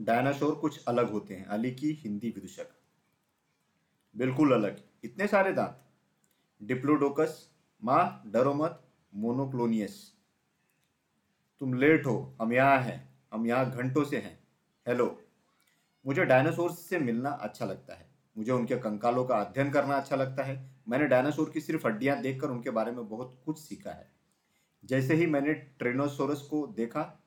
Dinosaur कुछ अलग होते हैं। अली की हिंदी विदूषक। बिल्कुल अलग। इतने सारे दांत। डिप्लोडोकस, माँ डरो मत मोनोक्लोनियस। तुम लेट हो। हम यहाँ हैं। हम यहाँ घंटों से हैं। हेलो। मुझे डायनासोर से मिलना अच्छा लगता है। मुझे उनके कंकालों का अध्ययन करना अच्छा लगता है। मैंने डायनासोर की सिर्फ़ हड्डियाँ देखकर उनके बारे में बहुत कुछ सीखा है। जैसे ही मैंने ट्रेनोसोरस को देखा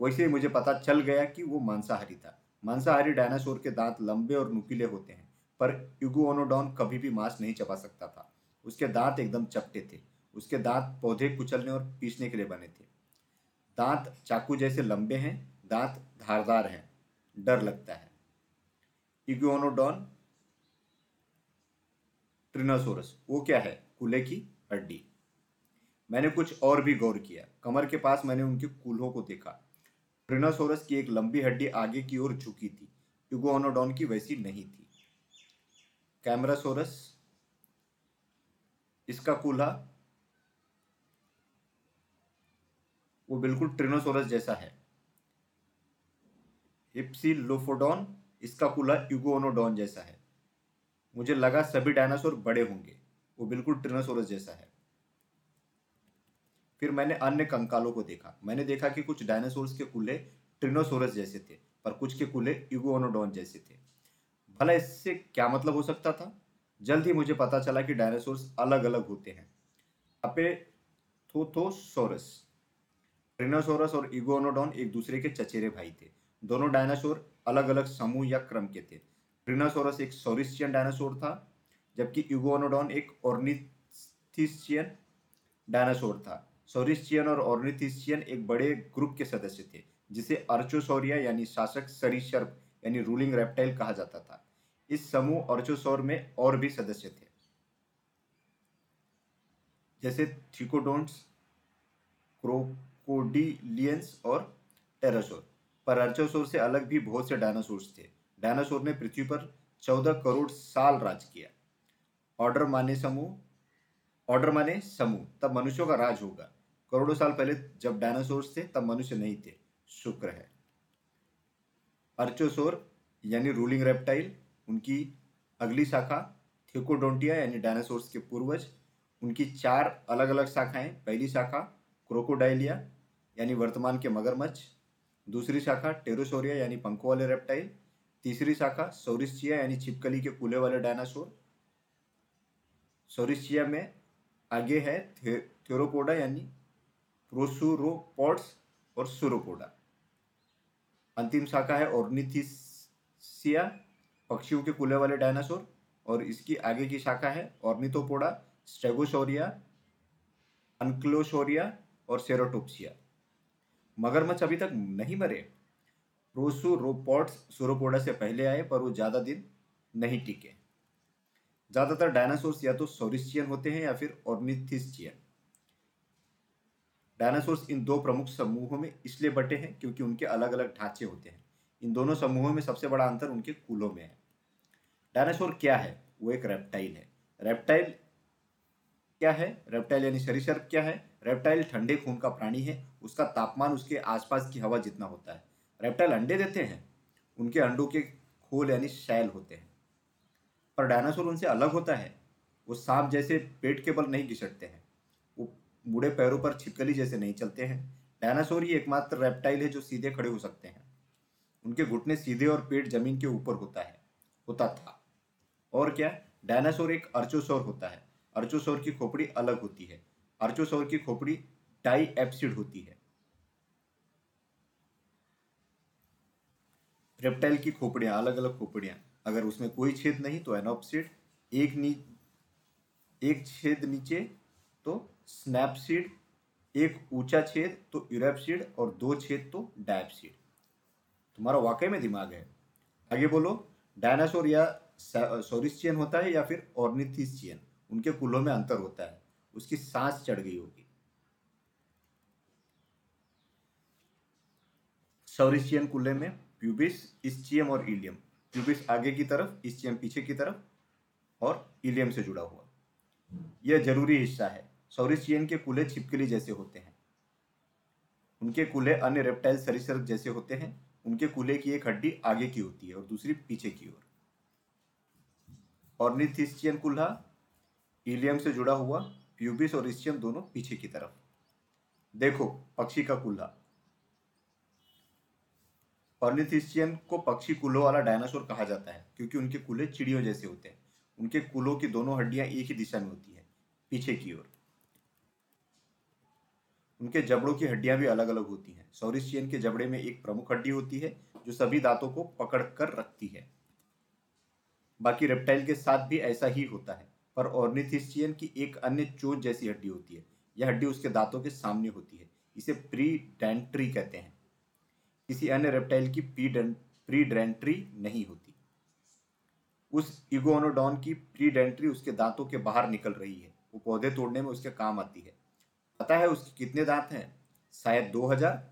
वैसे ही मुझे पता चल गया कि वो मांसाहारी था। मांसाहारी डायनासोर के दांत लंबे और नुकीले होते हैं, पर इगुओनोडॉन कभी भी मांस नहीं चबा सकता था। उसके दांत एकदम चपटे थे। उसके दांत पौधे कुचलने और पीसने के लिए बने थे। दांत चाकू जैसे लंबे हैं, दांत धारदार हैं। डर लगता है। इगुओनोडॉन ट्रिनोसोरस, वो क्या है? कूल्हे की हड्डी। मैंने कुछ और भी गौर किया। कमर के पास मैंने उनके कूल्हों को देखा। ट्रिनोसोरस की एक लंबी हड्डी आगे की ओर झुकी थी। इगुआनोडॉन की वैसी नहीं थी। कैमरासोरस, इसका कूल्हा, वो बिल्कुल ट्रिनोसोरस जैसा है। हिप्सिलोफोडॉन, इसका कूल्हा इगुओनोडॉन जैसा है। मुझे लगा सभी डायनासोर बड़े होंगे, वो बिल्कुल ट्रिनोसोरस जैसा है। फिर मैंने अन्य कंकालों को देखा। मैंने देखा कि कुछ डायनासोर्स के कूल्हे ट्रिनोसोरस जैसे थे, पर कुछ के कूल्हे इगुओनोडॉन जैसे थे। भला इससे क्या मतलब हो सकता था? जल्द ही मुझे पता चला कि डायनासोर्स अलग अलग होते हैं। अपे अपेथोथोसोरस ट्रिनोसोरस और इगोनोडॉन एक दूसरे के चचेरे भाई थे। दोनों डायनासोर अलग अलग समूह या क्रम के थे। ट्रिनोसोरस एक सोरिस्चियन डायनासोर था, जबकि इगोनोडॉन एक ऑर्निथिस्चियन डायनासोर था। सोरिस्चियन और ऑर्निथिस्चियन एक बड़े ग्रुप के सदस्य थे, जिसे अर्चोसौरिया यानी शासक सरीसर्प यानी रूलिंग रेप्टाइल कहा जाता था। इस समूह अर्चोसोर में और भी सदस्य थे। जैसे थ्रिकोडोन्ट्स क्रोकोडिलियंस और टेरासोर। पर अर्चोसोर से अलग भी बहुत से डायनासोर्स थे। डायनासोर ने पृथ्वी पर चौदह करोड़ साल राज किया। ऑर्डर माने समूह, ऑर्डर माने समूह, तब मनुष्यों का राज होगा। करोड़ों साल पहले जब डायनासोर थे तब मनुष्य नहीं थे। शुक्र है। अर्चोसोर यानी रूलिंग रेप्टाइल उनकी अगली शाखा थियोकोडोंटिया यानी डायनासोर्स के पूर्वज उनकी चार अलग अलग शाखाएँ पहली शाखा क्रोकोडाइलिया यानी वर्तमान के मगरमच्छ दूसरी शाखा टेरोसोरिया यानी पंखों वाले रेप्टाइल तीसरी शाखा सोरिस्चिया यानी छिपकली के कूले वाले डायनासोर। सोरिस्चिया में आगे है थे, थेरोपोडा यानी प्रोसुरोपोड्स और सुरोपोडा। अंतिम शाखा है ऑर्निथिसिया, पक्षियों के कूले वाले डायनासोर और इसकी आगे की शाखा है ऑर्निथोपोडा स्टेगोसोरिया अनक्लोसोरिया और सेरोटोप्सिया। मगरमच्छ अभी तक नहीं मरे। प्रोसुरोपोड्स सुरोपोडा से पहले आए, पर वो ज़्यादा दिन नहीं टिके। ज़्यादातर डायनासोर्स या तो सोरिस्चियन होते हैं या फिर ऑर्निथिस्चियन डायनासोर्स इन दो प्रमुख समूहों में इसलिए बटे हैं क्योंकि उनके अलग अलग ढांचे होते हैं। इन दोनों समूहों में सबसे बड़ा अंतर उनके कुलों में है। डायनासोर क्या है? वो एक रेप्टाइल है। रेप्टाइल क्या है? रेप्टाइल यानी सरीसर्प क्या है? रेप्टाइल ठंडे खून का प्राणी है। उसका तापमान उसके आसपास की हवा जितना होता है। रेप्टाइल अंडे देते हैं। उनके अंडों के खोल यानी शैल होते हैं। पर डायनासोर उनसे अलग होता है। वो सांप जैसे पेट के बल नहीं घिसटते हैं। बूढ़े पैरों पर छिपकली जैसे नहीं चलते हैं। डायनासोर ही एकमात्र रेप्टाइल है जो सीधे खड़े हो सकते हैं। उनके घुटने सीधे और पेट ज़मीन के ऊपर होता है। होता था। और क्या? डायनासोर एक अर्चोसोर होता है। अर्चोसोर की खोपड़ी अलग होती है। अर्चोसोर की खोपड़ी टाई एप्सिड होती है। रेप्टाइल की खोपड़ियाँ अलग अलग खोपड़ियाँ। अगर उसमें कोई छेद नहीं तो एनोप्सिड। एक नी, एक छेद नीचे तो स्नैपसीड एक ऊँचा छेद तो यूरेपसीड और दो छेद तो डायपसीड तुम्हारा वाकई में दिमाग है? आगे बोलो, डायनासोर या सोरिस्चियन होता है या फिर ऑर्निथिस्चियन उनके कुलों में अंतर होता है। उसकी सांस चढ़ गई होगी। सोरिस्चियन कुल्ले में प्यूबिस, इस्चियम और इलियम। प्यूबिस आगे की तरफ़, इस्चियम पीछे की तरफ़ और इलियम से जुड़ा हुआ। यह ज़रूरी हिस्सा है। सोरिस्चियन के कुले छिपकली जैसे होते हैं। उनके कुले अन्य रेप्टाइल सरीसृप जैसे होते हैं। उनके कूल्हे की एक हड्डी आगे की होती है और दूसरी पीछे की ओर। और ऑर्निथिस्चियन कुल्हा इलियम से जुड़ा हुआ प्यूबिस और इस्चियम दोनों पीछे की तरफ़। देखो, पक्षी का कुल्हा। ऑर्निथिस्चियन को पक्षी कुल्हों वाला डायनासोर कहा जाता है, क्योंकि उनके कुल्हे चिड़ियों जैसे होते हैं। उनके कुल्हों की दोनों हड्डियाँ एक ही दिशा में होती है, पीछे की ओर। उनके जबड़ों की हड्डियाँ भी अलग अलग होती हैं। सौरिस्चियन के जबड़े में एक प्रमुख हड्डी होती है, जो सभी दांतों को पकड़ कर रखती है। बाकी रेप्टाइल के साथ भी ऐसा ही होता है, पर ऑर्निथिस्चियन की एक अन्य चोट जैसी हड्डी होती है। यह हड्डी उसके दांतों के सामने होती है, इसे प्री डेंट्री कहते हैं। किसी अन्य रेप्टाइल की प्री डेंट्री नहीं होती। उस इगोनोडॉन की प्री डेंट्री उसके दांतों के बाहर निकल रही है। वो पौधे तोड़ने में उसके काम आती है। पता है उसके कितने दांत हैं? शायद दो हज़ार।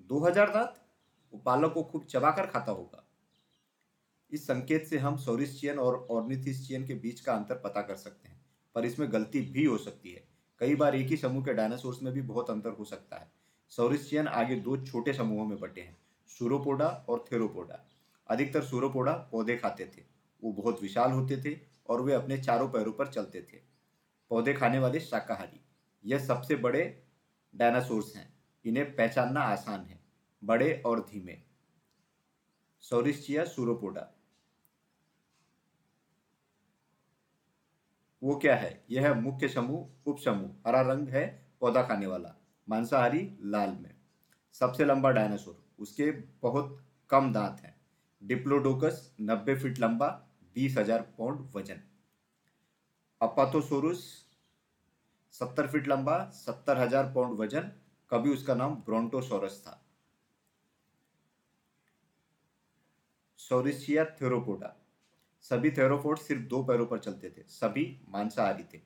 दो हज़ार दांत? वो पालक को खूब चबाकर खाता होगा। इस संकेत से हम सोरिस्चियन और ऑर्निथिस्चियन के बीच का अंतर पता कर सकते हैं, पर इसमें गलती भी हो सकती है। कई बार एक ही समूह के डायनासोर्स में भी बहुत अंतर हो सकता है। सोरिस्चियन आगे दो छोटे समूहों में बटे हैं, सूरोपोडा और थेरोपोडा। अधिकतर सूरोपोडा पौधे खाते थे। वो बहुत विशाल होते थे और वे अपने चारों पैरों पर चलते थे। पौधे खाने वाले शाकाहारी। यह सबसे बड़े डायनासोर्स हैं। इन्हें पहचानना आसान है, बड़े और धीमे। सोरिस्चिया सूरोपोडा। वो क्या है? यह है मुख्य समूह, उप समूह। हरा रंग है, पौधा खाने वाला। मांसाहारी, लाल में। सबसे लंबा डायनासोर। उसके बहुत कम दांत हैं। डिप्लोडोकस 90 फीट लंबा, बीस हज़ार पाउंड वज़न। अपाथोसोरुस सत्तर फीट लंबा, सत्तर हज़ार पाउंड वज़न, कभी उसका नाम ब्रोंटोसोरस था। सोरिशिया थेरोपोडा। सभी थेरोपोड सिर्फ़ दो पैरों पर चलते थे, सभी मांसाहारी थे।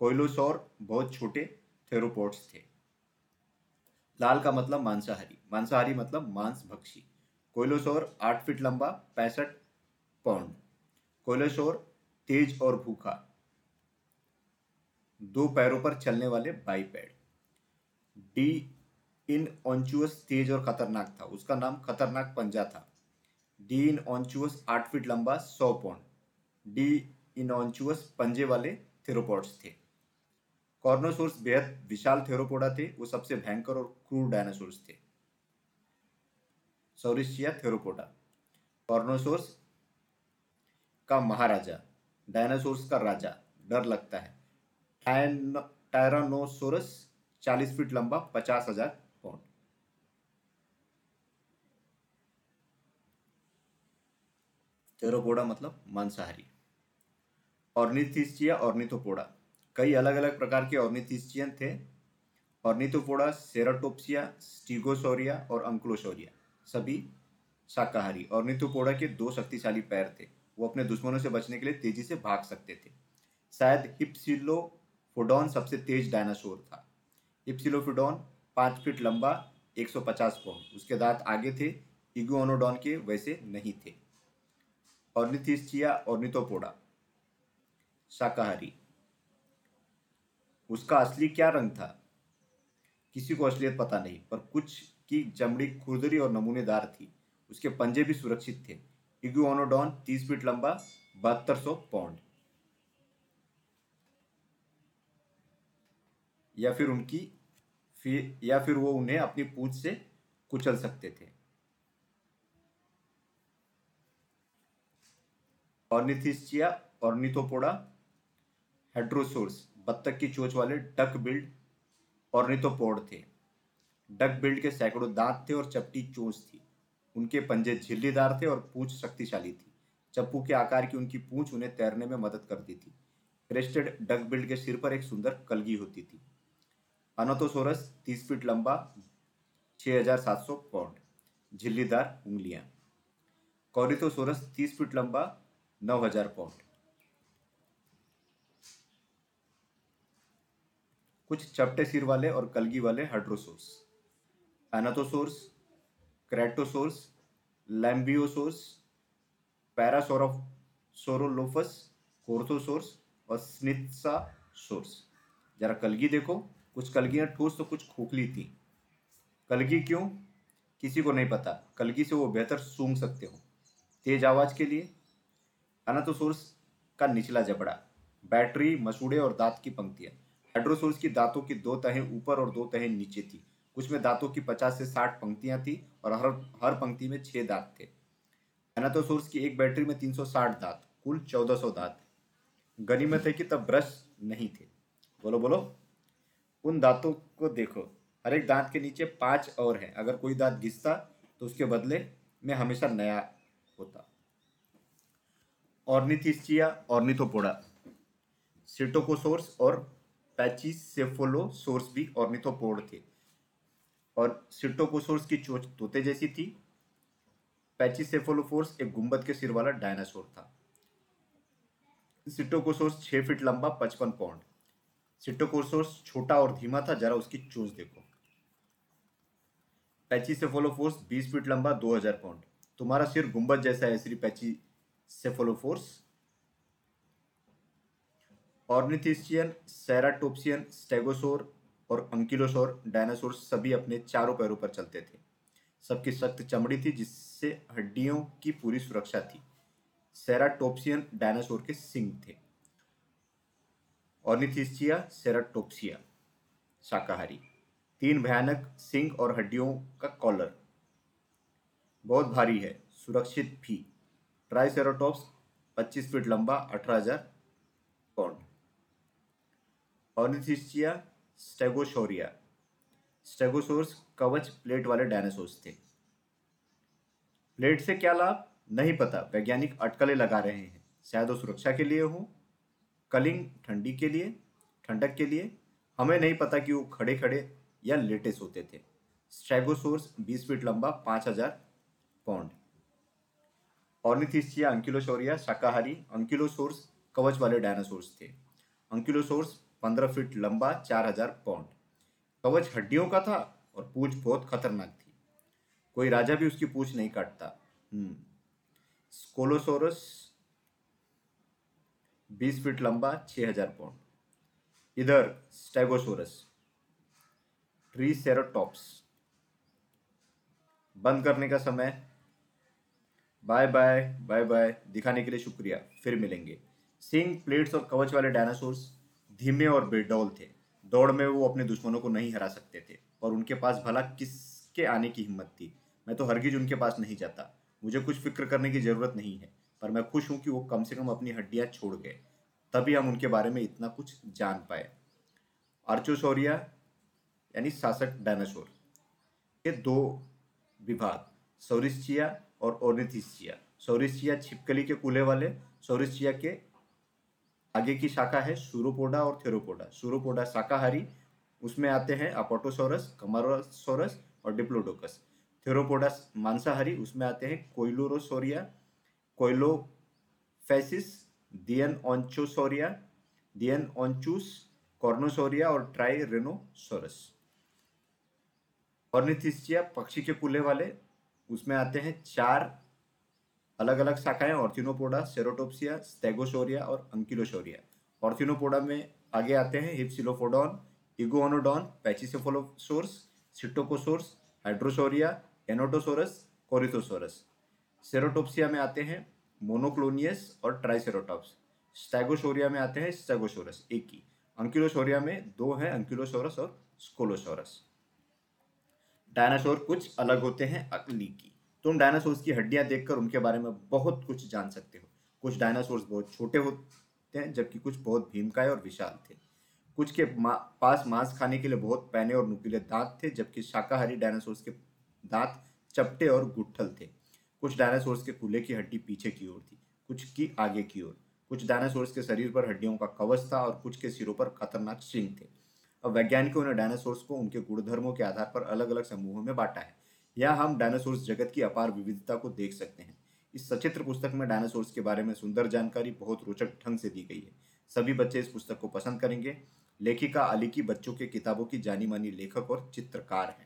कोयलोसौर बहुत छोटे थेरोपोड्स थे। लाल का मतलब मांसाहारी मांसाहारी मतलब मांस भक्षी कोयलोसौर आठ फीट लंबा, पैंसठ पाउंड कोयलोसौर तेज और भूखा दो पैरों पर चलने वाले बाईपैड। डी इन ऑन्चुअस तेज और खतरनाक था। उसका नाम खतरनाक पंजा था। डी इन ऑन्चुअस आठ फीट लंबा, सौ पौंड। डी इनॉन्चुअस पंजे वाले थेरोपोड्स थे। कॉर्नोसोर्स बेहद विशाल थेरोपोडा थे। वो सबसे भयंकर और क्रूर डायनासोर्स थे। सौरिशिया थेरोपोडा कॉर्नोसोर्स का महाराजा डायनासोर्स का राजा। डर लगता है। टायरानोसोरस चालीस फीट लंबा, पचास हज़ार पाउंड थेरोपोडा मतलब मांसाहारी. ऑर्निथिस्चिया ऑर्निथोपोडा कई अलग अलग प्रकार के ऑर्निथिस्चियन थे. ऑर्निथोपोडा सेराटोप्सिया स्टीगोसोरिया और अंक्लोसोरिया सभी शाकाहारी. ऑर्निथोपोडा के दो शक्तिशाली पैर थे. वो अपने दुश्मनों से बचने के लिए तेज़ी से भाग सकते थे. शायद हिप्सिलोफोडॉन सबसे तेज डायनासोर था। हिप्सिलोफोडॉन पाँच फीट लंबा 150 पाउंड उसके दांत आगे थे इगुओनोडॉन के वैसे नहीं थे। ऑर्निथिस्चिया ऑर्निथोपोडा शाकाहारी। उसका असली क्या रंग था? किसी को असलियत पता नहीं, पर कुछ की चमड़ी खुरदरी और नमूनेदार थी। उसके पंजे भी सुरक्षित थे। इगुओनोडॉन तीस फीट लंबा, बहत्तर सौ पाउंड या फिर उनकी फिर, या फिर वो उन्हें अपनी पूछ से कुचल सकते थे। ऑर्निथिस्चिया, ऑर्निथोपोडा हेड्रोसोर्स बत्तख की चोच वाले डक बिल्ड ऑर्निथोपोड थे। डक बिल्ड के सैकड़ों दांत थे और चपटी चोंच थी। उनके पंजे झिल्लीदार थे और पूंछ शक्तिशाली थी। चप्पू के आकार की उनकी पूंछ उन्हें तैरने में मदद करती थी। क्रेस्टेड डक बिल्ड के सिर पर एक सुंदर कलगी होती थी। अनोथोसोरस तीस फीट लंबा छः हज़ार सात सौ पाउंड झिल्लीदार उंगलियाँ। कॉरिथोसोरस तीस फीट लंबा, नौ हज़ार पाउंड कुछ चपटे सिर वाले और कलगी वाले हाइड्रोसोर्स। एनाथोसोर्स क्रेटोसोर्स लैम्बियोसोर्स पैरासोरोलोफस कोर्थोसोर्स और स्नित्सासोर्स जरा कलगी देखो। कुछ कलगियाँ ठोस तो कुछ खोखली थी। कलगी क्यों? किसी को नहीं पता। कलगी से वो बेहतर सूंघ सकते हो। तेज आवाज़ के लिए? अनाथोसोर्स का निचला जबड़ा, बैटरी, मसूड़े और दांत की पंक्तियाँ। हाइड्रोसोर्स की दांतों की दो तहें ऊपर और दो तहें नीचे थी। कुछ में दांतों की पचास से साठ पंक्तियाँ थी और हर हर पंक्ति में छह दांत थे। एनाथोसोर्स की एक बैटरी में तीन सौ साठ दांत, कुल चौदह सौ दांत गनीमत है कि तब ब्रश नहीं थे। बोलो बोलो। उन दांतों को देखो। हर एक दांत के नीचे पाँच और हैं। अगर कोई दांत घिसता तो उसके बदले में हमेशा नया होता। ऑर्निथिस्चिया, ऑर्निथोपोडा। सिटोकोसोर्स और पैचिसेफोलोसोर्स भी ऑर्निथोपोड थे। और सिटोकोसोर्स की चोच तोते जैसी थी। पैचिसेफोलोफोर्स एक गुंबद के सिर वाला डायनासोर था। सिटोकोसोर्स छह फीट लंबा, पचपन पाउंड सिटोकोसोर्स छोटा और धीमा था, जरा उसकी चोच देखो। पैचिसेफोलोफोर्स बीस फीट लंबा, दो हज़ार पाउंड। तुम्हारा सिर गुंबद जैसा है, श्री पैची सेफोलोफोर्स। ऑर्निथिस्टियन सेराटोप्सियन, स्टेगोसोर और अंकिलोसोर, डायनासोर सभी अपने चारों पैरों पर चलते थे। सबकी सख्त चमड़ी थी, जिससे हड्डियों की पूरी सुरक्षा थी। सेराटोप्सियन, डायनासोर के सिंग थे। ऑर्निथिस्चिया सेराटोप्सिया शाकाहारी। तीन भयानक सिंग और हड्डियों का कॉलर। बहुत भारी है, सुरक्षित भी। ट्राइसेरोटॉप्स 25 फीट लंबा 18000 पाउंड ऑर्निथिस्चिया स्टेगोशोरिया स्टेगोसोर्स कवच प्लेट वाले डायनासोर्स थे। प्लेट से क्या लाभ? नहीं पता। वैज्ञानिक अटकलें लगा रहे हैं। शायद वो सुरक्षा के लिए हो कलिंग ठंडी के लिए, ठंडक के लिए, हमें नहीं पता कि वो खड़े खड़े या लेटे सोते थे। स्टेगोसोर्स 20 फीट लंबा 5000 पाउंड ऑर्निथिस्चिया अंकिलोशोरिया, शाकाहारी, अंकिलोसोर्स कवच वाले डायनासोर्स थे। अंकिलोसोर्स पंद्रह फीट लंबा, चार हज़ार पाउंड कवच हड्डियों का था और पूछ बहुत खतरनाक थी। कोई राजा भी उसकी पूछ नहीं काटता। स्कोलोसोरस बीस फीट लंबा, छह हज़ार पाउंड इधर स्टेगोसोरस, ट्रीसेरोटॉप्स। बंद करने का समय। Bye bye bye bye. दिखाने के लिए शुक्रिया। फिर मिलेंगे। सिंग प्लेट्स और कवच वाले डायनासोर्स धीमे और बेडौल थे। दौड़ में वो अपने दुश्मनों को नहीं हरा सकते थे। और उनके पास भला किसके आने की हिम्मत थी? मैं तो हरगिज उनके पास नहीं जाता। मुझे कुछ फ़िक्र करने की ज़रूरत नहीं है। पर मैं खुश हूँ कि वो कम से कम अपनी हड्डियाँ छोड़ गए। तभी हम उनके बारे में इतना कुछ जान पाए। आर्चोसोरिया यानी शासक डायनासोर, के दो विभाग सोरिस्चिया और ओनिथिसिया सोरिसिया छिपकली के कूले वाले सोरिसिया के आगे की शाखा है सूरोपोडा और थेरोपोडा। सूरोपोडा शाकाहारी, उसमें आते हैं अपोटोसोरस, कमारोसोरस और डिप्लोडोकस। थेरोपोडा मांसाहारी, उसमें आते हैं कोइलोरोसोरिया कोइलोफेसिस दियन ऑन्चोसोरिया, दियन ऑन्चूस, कॉर्नोसोरिया और ट्राइरेनोसोरस। ऑर्निथिस्चिया पक्षी के कुले वाले, उसमें आते हैं चार अलग अलग शाखाएँ, ऑर्थिनोपोडा, सेरोटोप्सिया, स्टेगोसोरिया और अंकिलोसोरिया। ऑर्थिनोपोडा में आगे आते हैं हिप्सिलोफोडॉन इगोनोडॉन पैचिसोफोलोसोर्स सिटोकोसोर्स, हाइड्रोसोरिया, एनोटोसोरस, कोरिथोसोरस। सेरोटोप्सिया में आते हैं मोनोक्लोनियस और ट्राइसेरोटॉप्स स्टैगोसोरिया में आते हैं स्टेगोसोरस एक ही। अंकिलोसोरिया में दो हैं अंकिलोसोरस और स्कोलोसोरस डायनासोर कुछ अलग होते हैं अकली की। तुम डायनासोर की हड्डियाँ देखकर उनके बारे में बहुत कुछ जान सकते हो। कुछ डायनासोर बहुत छोटे होते हैं जबकि कुछ बहुत भीमकाय और विशाल थे। कुछ के मा, पास मांस खाने के लिए बहुत पैने और नुकीले दांत थे जबकि शाकाहारी डायनासोर्स के दांत चपटे और गुट्ठल थे। कुछ डायनासोर के कूल्हे की हड्डी पीछे की ओर थी, कुछ की आगे की ओर। कुछ डायनासोर्स के शरीर पर हड्डियों का कवच था और कुछ के सिरों पर खतरनाक सिंह थे। अब वैज्ञानिकों ने डायनासोर्स को उनके गुणधर्मों के आधार पर अलग अलग समूहों में बांटा है। यहाँ हम डायनासोर्स जगत की अपार विविधता को देख सकते हैं। इस सचित्र पुस्तक में डायनासोर्स के बारे में सुंदर जानकारी बहुत रोचक ढंग से दी गई है। सभी बच्चे इस पुस्तक को पसंद करेंगे। लेखिका अली की बच्चों के किताबों की जानी मानी लेखक और चित्रकार हैं।